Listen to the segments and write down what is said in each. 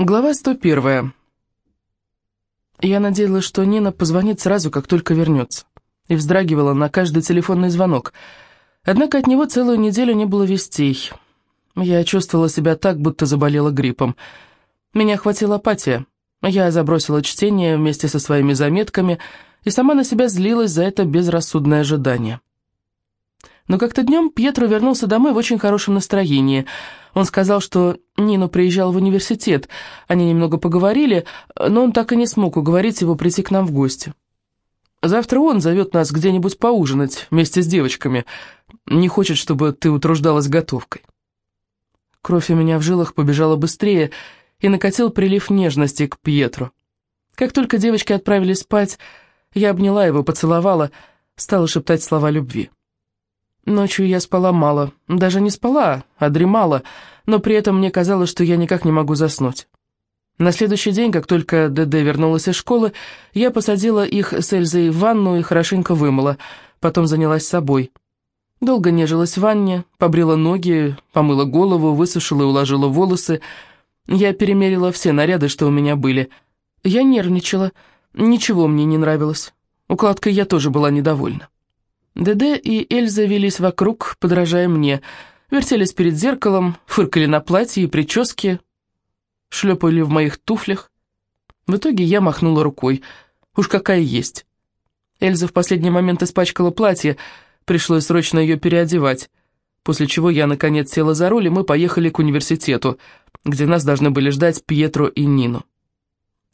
Глава 101. Я надеялась, что Нина позвонит сразу, как только вернется, и вздрагивала на каждый телефонный звонок. Однако от него целую неделю не было вестей. Я чувствовала себя так, будто заболела гриппом. Меня охватила апатия. Я забросила чтение вместе со своими заметками и сама на себя злилась за это безрассудное ожидание. Но как-то днем Пьетро вернулся домой в очень хорошем настроении. Он сказал, что Нину приезжал в университет. Они немного поговорили, но он так и не смог уговорить его прийти к нам в гости. Завтра он зовет нас где-нибудь поужинать вместе с девочками. Не хочет, чтобы ты утруждалась готовкой. Кровь у меня в жилах побежала быстрее, и накатил прилив нежности к Пьетру. Как только девочки отправились спать, я обняла его, поцеловала, стала шептать слова любви. Ночью я спала мало, даже не спала, а дремала, но при этом мне казалось, что я никак не могу заснуть. На следующий день, как только ДД вернулась из школы, я посадила их с Эльзой в ванну и хорошенько вымыла, потом занялась собой. Долго нежилась в ванне, побрила ноги, помыла голову, высушила и уложила волосы. Я перемерила все наряды, что у меня были. Я нервничала, ничего мне не нравилось. Укладкой я тоже была недовольна. ДД и Эльза велись вокруг, подражая мне, вертелись перед зеркалом, фыркали на платье и прическе, шлепали в моих туфлях. В итоге я махнула рукой. Уж какая есть. Эльза в последний момент испачкала платье, пришлось срочно ее переодевать, после чего я, наконец, села за руль, и мы поехали к университету, где нас должны были ждать Пьетро и Нину.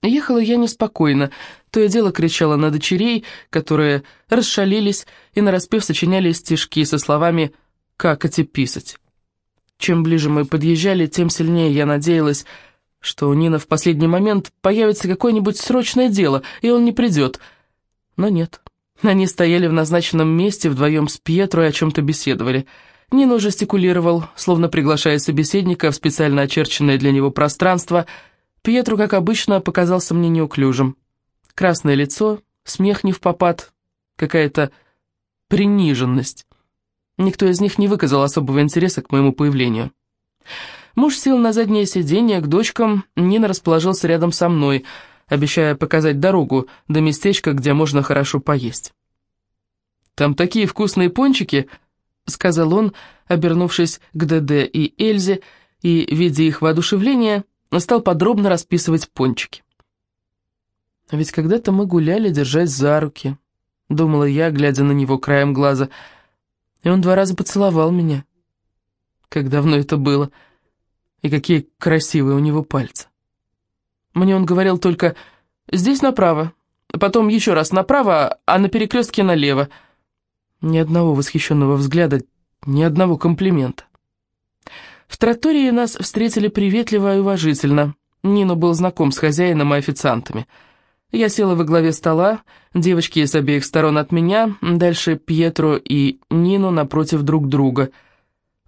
Ехала я неспокойно, то и дело кричала на дочерей, которые расшалились и нараспев сочиняли стишки со словами «как эти писать». Чем ближе мы подъезжали, тем сильнее я надеялась, что у Нина в последний момент появится какое-нибудь срочное дело, и он не придет. Но нет. Они стояли в назначенном месте вдвоем с Пьетро и о чем-то беседовали. Нина жестикулировал, словно приглашая собеседника в специально очерченное для него пространство – Пьетру, как обычно, показался мне неуклюжим. Красное лицо, смех не в попад, какая-то приниженность. Никто из них не выказал особого интереса к моему появлению. Муж сел на заднее сиденье к дочкам, Нина расположился рядом со мной, обещая показать дорогу до местечка, где можно хорошо поесть. «Там такие вкусные пончики», — сказал он, обернувшись к ДД и Эльзе, и, видя их воодушевление, но стал подробно расписывать пончики. А ведь когда-то мы гуляли, держась за руки, думала я, глядя на него краем глаза, и он два раза поцеловал меня. Как давно это было, и какие красивые у него пальцы. Мне он говорил только «здесь направо», потом еще раз направо, а на перекрестке налево. Ни одного восхищенного взгляда, ни одного комплимента. В тротории нас встретили приветливо и уважительно. Нину был знаком с хозяином и официантами. Я села во главе стола, девочки с обеих сторон от меня, дальше Пьетро и Нину напротив друг друга.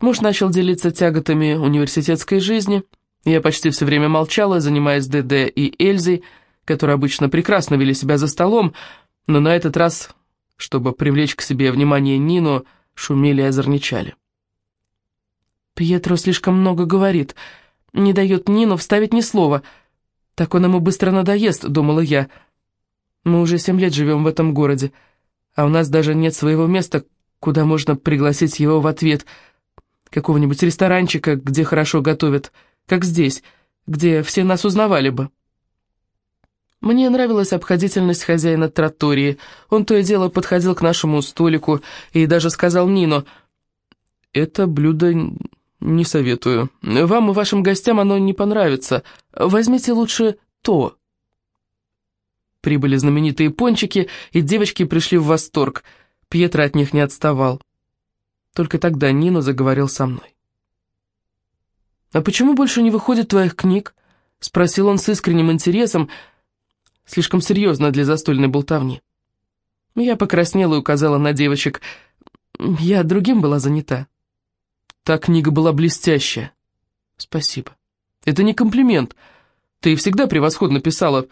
Муж начал делиться тяготами университетской жизни. Я почти все время молчала, занимаясь ДД и Эльзой, которые обычно прекрасно вели себя за столом, но на этот раз, чтобы привлечь к себе внимание Нину, шумели и озорничали. Пьетро слишком много говорит, не дает Нину вставить ни слова. Так он ему быстро надоест, думала я. Мы уже семь лет живем в этом городе, а у нас даже нет своего места, куда можно пригласить его в ответ. Какого-нибудь ресторанчика, где хорошо готовят, как здесь, где все нас узнавали бы. Мне нравилась обходительность хозяина тротории. Он то и дело подходил к нашему столику и даже сказал Нино, «Это блюдо «Не советую. Вам и вашим гостям оно не понравится. Возьмите лучше то». Прибыли знаменитые пончики, и девочки пришли в восторг. Пьетро от них не отставал. Только тогда Нино заговорил со мной. «А почему больше не выходит твоих книг?» — спросил он с искренним интересом, слишком серьезно для застольной болтовни. Я покраснела и указала на девочек. Я другим была занята. Та книга была блестящая. Спасибо. Это не комплимент. Ты всегда превосходно писала.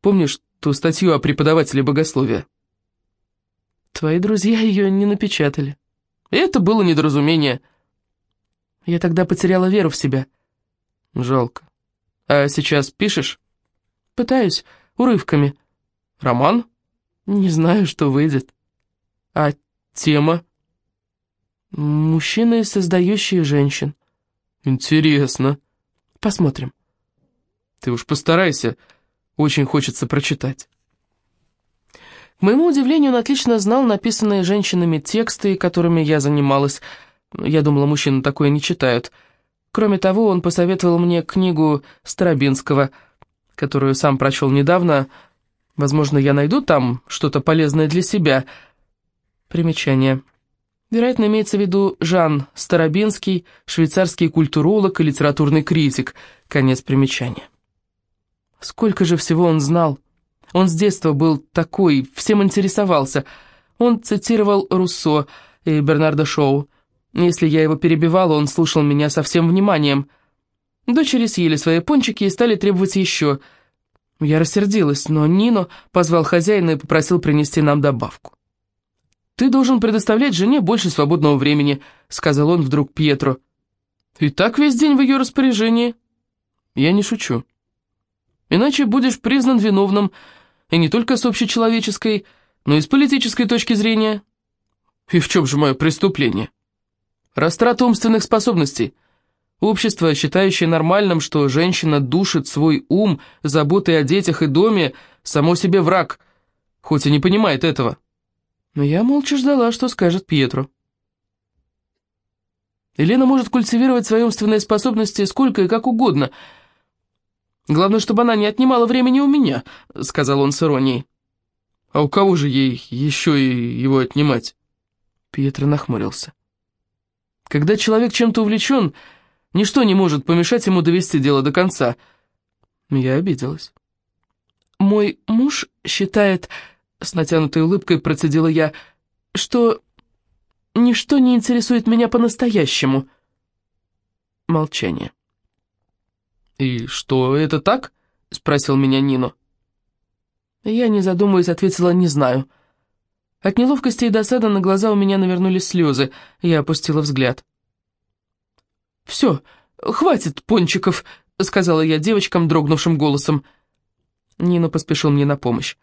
Помнишь ту статью о преподавателе богословия? Твои друзья ее не напечатали. Это было недоразумение. Я тогда потеряла веру в себя. Жалко. «А сейчас пишешь?» «Пытаюсь, урывками». «Роман?» «Не знаю, что выйдет». «А тема?» «Мужчины, создающие женщин». «Интересно». «Посмотрим». «Ты уж постарайся, очень хочется прочитать». К моему удивлению, он отлично знал написанные женщинами тексты, которыми я занималась. Я думала, мужчины такое не читают. Кроме того, он посоветовал мне книгу Старобинского, которую сам прочел недавно. Возможно, я найду там что-то полезное для себя. Примечание. Вероятно, имеется в виду Жан Старобинский, швейцарский культуролог и литературный критик. Конец примечания. Сколько же всего он знал. Он с детства был такой, всем интересовался. Он цитировал Руссо и Бернарда Шоу. Если я его перебивала, он слушал меня со всем вниманием. Дочери съели свои пончики и стали требовать еще. Я рассердилась, но Нино позвал хозяина и попросил принести нам добавку. «Ты должен предоставлять жене больше свободного времени», — сказал он вдруг Пьетро. «И так весь день в ее распоряжении». «Я не шучу. Иначе будешь признан виновным, и не только с общечеловеческой, но и с политической точки зрения». «И в чем же мое преступление?» Растрата умственных способностей. Общество, считающее нормальным, что женщина душит свой ум заботой о детях и доме, само себе враг, хоть и не понимает этого. Но я молча ждала, что скажет Пьетро. Елена может культивировать свои умственные способности сколько и как угодно. Главное, чтобы она не отнимала времени у меня, — сказал он с иронией. А у кого же ей еще и его отнимать? Пьетро нахмурился. Когда человек чем-то увлечен, ничто не может помешать ему довести дело до конца. Я обиделась. «Мой муж считает...» — с натянутой улыбкой процедила я, что ничто не интересует меня по-настоящему. Молчание. «И что, это так?» — спросил меня Нино. Я, не задумываясь, ответила «не знаю». От неловкости и досады на глаза у меня навернулись слезы, я опустила взгляд. «Все, хватит пончиков», — сказала я девочкам дрогнувшим голосом. Нина поспешил мне на помощь.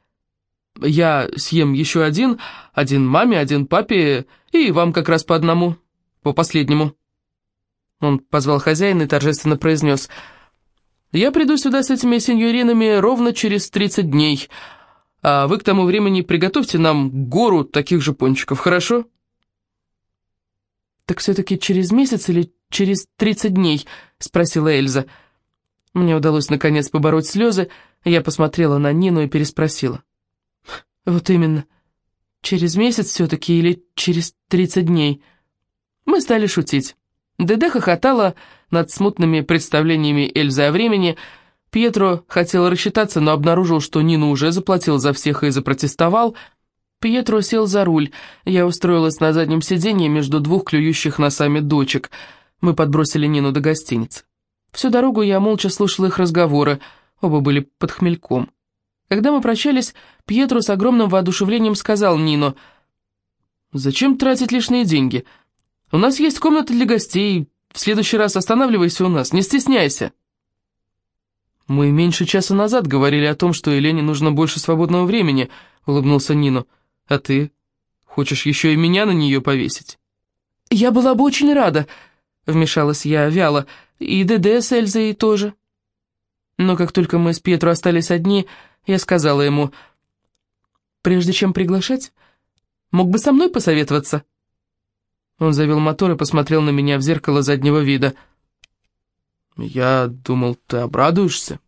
«Я съем еще один, один маме, один папе, и вам как раз по одному, по последнему». Он позвал хозяина и торжественно произнес. «Я приду сюда с этими сеньоринами ровно через тридцать дней» а вы к тому времени приготовьте нам гору таких же пончиков, хорошо?» «Так все-таки через месяц или через тридцать дней?» — спросила Эльза. Мне удалось наконец побороть слезы, я посмотрела на Нину и переспросила. «Вот именно. Через месяц все-таки или через тридцать дней?» Мы стали шутить. Деде хохотала над смутными представлениями Эльзы о времени, — Пьетро хотел рассчитаться, но обнаружил, что Нина уже заплатил за всех и запротестовал. Пьетро сел за руль. Я устроилась на заднем сиденье между двух клюющих носами дочек. Мы подбросили Нину до гостиницы. Всю дорогу я молча слушала их разговоры, оба были под хмельком. Когда мы прощались, Пьетро с огромным воодушевлением сказал Нино, «Зачем тратить лишние деньги? У нас есть комната для гостей, в следующий раз останавливайся у нас, не стесняйся». «Мы меньше часа назад говорили о том, что Елене нужно больше свободного времени», — улыбнулся Нино. «А ты? Хочешь еще и меня на нее повесить?» «Я была бы очень рада», — вмешалась я вяло, — «и ДД с Эльзой тоже». Но как только мы с Пьетро остались одни, я сказала ему, «Прежде чем приглашать, мог бы со мной посоветоваться?» Он завел мотор и посмотрел на меня в зеркало заднего вида — «Я думал, ты обрадуешься».